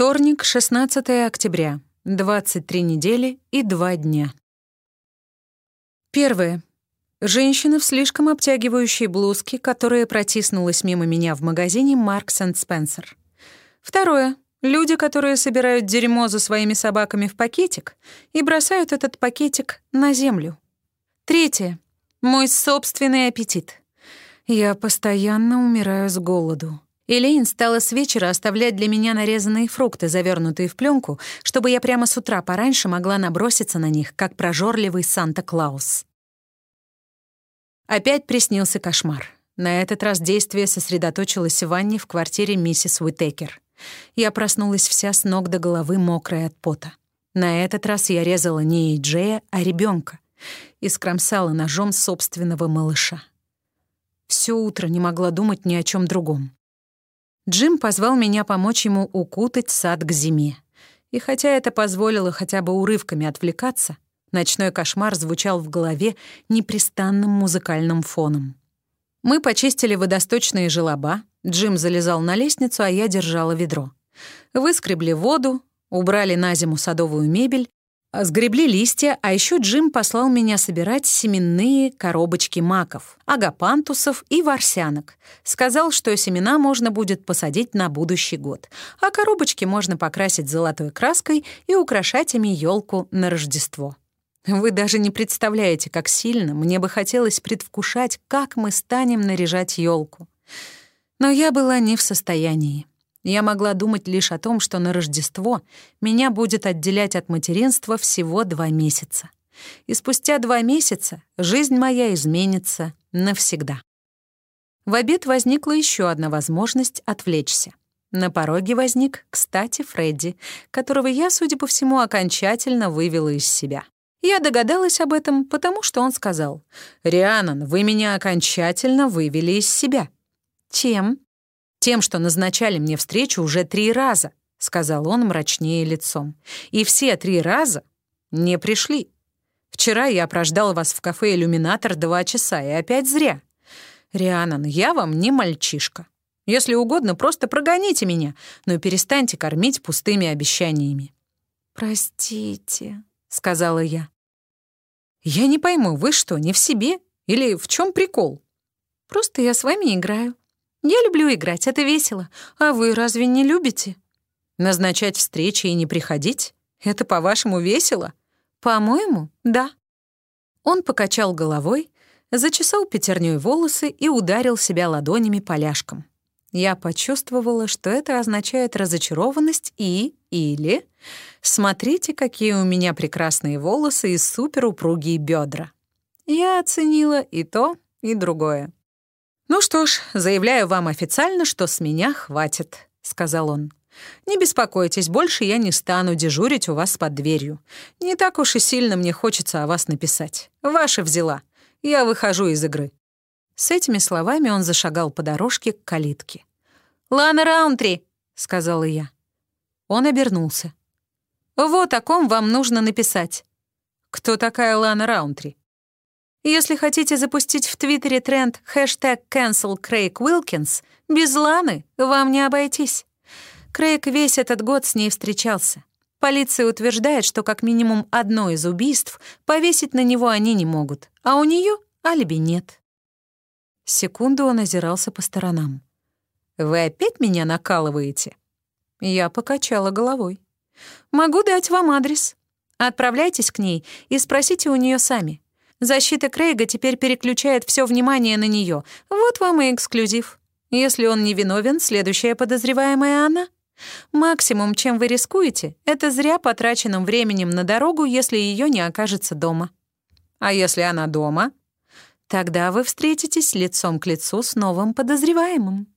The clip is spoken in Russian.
Вторник, 16 октября. 23 недели и 2 дня. Первое. Женщина в слишком обтягивающей блузке, которая протиснулась мимо меня в магазине Marks Spencer. Второе. Люди, которые собирают дерьмо за своими собаками в пакетик и бросают этот пакетик на землю. Третье. Мой собственный аппетит. Я постоянно умираю с голоду. Элейн стала с вечера оставлять для меня нарезанные фрукты, завернутые в пленку, чтобы я прямо с утра пораньше могла наброситься на них, как прожорливый Санта-Клаус. Опять приснился кошмар. На этот раз действие сосредоточилось в ванне в квартире миссис Уитекер. Я проснулась вся с ног до головы, мокрая от пота. На этот раз я резала не Джея, а ребенка и скромсала ножом собственного малыша. Всё утро не могла думать ни о чем другом. Джим позвал меня помочь ему укутать сад к зиме. И хотя это позволило хотя бы урывками отвлекаться, ночной кошмар звучал в голове непрестанным музыкальным фоном. Мы почистили водосточные желоба, Джим залезал на лестницу, а я держала ведро. Выскребли воду, убрали на зиму садовую мебель Сгребли листья, а еще Джим послал меня собирать семенные коробочки маков, агапантусов и ворсянок. Сказал, что семена можно будет посадить на будущий год, а коробочки можно покрасить золотой краской и украшать ими елку на Рождество. Вы даже не представляете, как сильно мне бы хотелось предвкушать, как мы станем наряжать елку. Но я была не в состоянии. Я могла думать лишь о том, что на Рождество меня будет отделять от материнства всего два месяца. И спустя два месяца жизнь моя изменится навсегда. В обед возникла еще одна возможность отвлечься. На пороге возник, кстати, Фредди, которого я, судя по всему, окончательно вывела из себя. Я догадалась об этом, потому что он сказал, «Рианон, вы меня окончательно вывели из себя». «Чем?» Тем, что назначали мне встречу уже три раза, сказал он мрачнее лицом. И все три раза не пришли. Вчера я прождал вас в кафе «Иллюминатор» два часа, и опять зря. Рианан, я вам не мальчишка. Если угодно, просто прогоните меня, но перестаньте кормить пустыми обещаниями». «Простите», — сказала я. «Я не пойму, вы что, не в себе? Или в чем прикол?» «Просто я с вами играю. Я люблю играть, это весело. А вы разве не любите? Назначать встречи и не приходить? Это, по-вашему, весело? По-моему, да. Он покачал головой, зачесал пятерней волосы и ударил себя ладонями поляшком. Я почувствовала, что это означает разочарованность и или «Смотрите, какие у меня прекрасные волосы и суперупругие бедра». Я оценила и то, и другое. «Ну что ж, заявляю вам официально, что с меня хватит», — сказал он. «Не беспокойтесь, больше я не стану дежурить у вас под дверью. Не так уж и сильно мне хочется о вас написать. Ваша взяла. Я выхожу из игры». С этими словами он зашагал по дорожке к калитке. «Лана Раунтри!» — сказала я. Он обернулся. «Вот о ком вам нужно написать». «Кто такая Лана Раунтри?» Если хотите запустить в Твиттере тренд хэштег cancel Craig Wilkins, без Ланы вам не обойтись. Крейг весь этот год с ней встречался. Полиция утверждает, что как минимум одно из убийств повесить на него они не могут, а у нее алиби нет. Секунду он озирался по сторонам. «Вы опять меня накалываете?» Я покачала головой. «Могу дать вам адрес. Отправляйтесь к ней и спросите у нее сами. Защита Крейга теперь переключает все внимание на нее. Вот вам и эксклюзив. Если он не виновен, следующая подозреваемая она. Максимум, чем вы рискуете, это зря потраченным временем на дорогу, если ее не окажется дома. А если она дома? Тогда вы встретитесь лицом к лицу с новым подозреваемым.